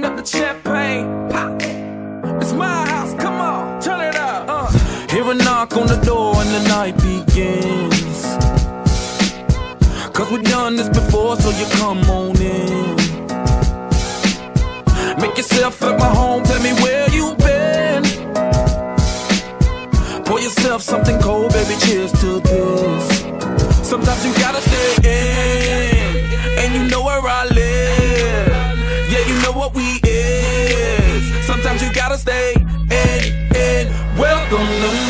Open up the champagne, pop. It's my house, come on, turn it up. Uh. Hear a knock on the door and the night begins. Cause we've done this before, so you come on in. Make yourself at my home, tell me where you've been. Pour yourself something cold, baby, cheers to this. Sometimes you gotta stay. What we is. Sometimes you gotta stay in, in. Welcome to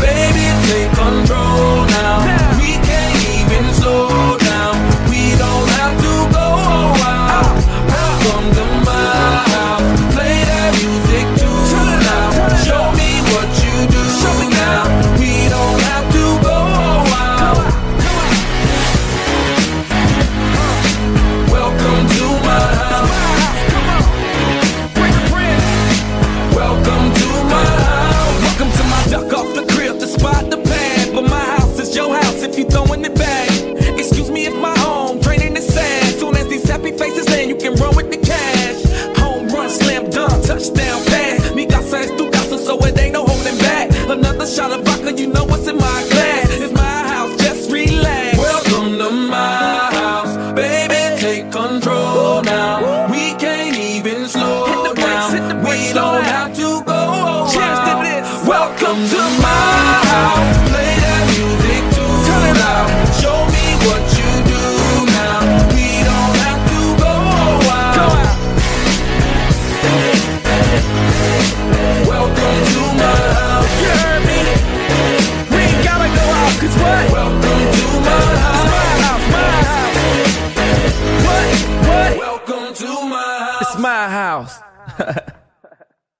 baby. Take control you know what's in my glass. It's my house.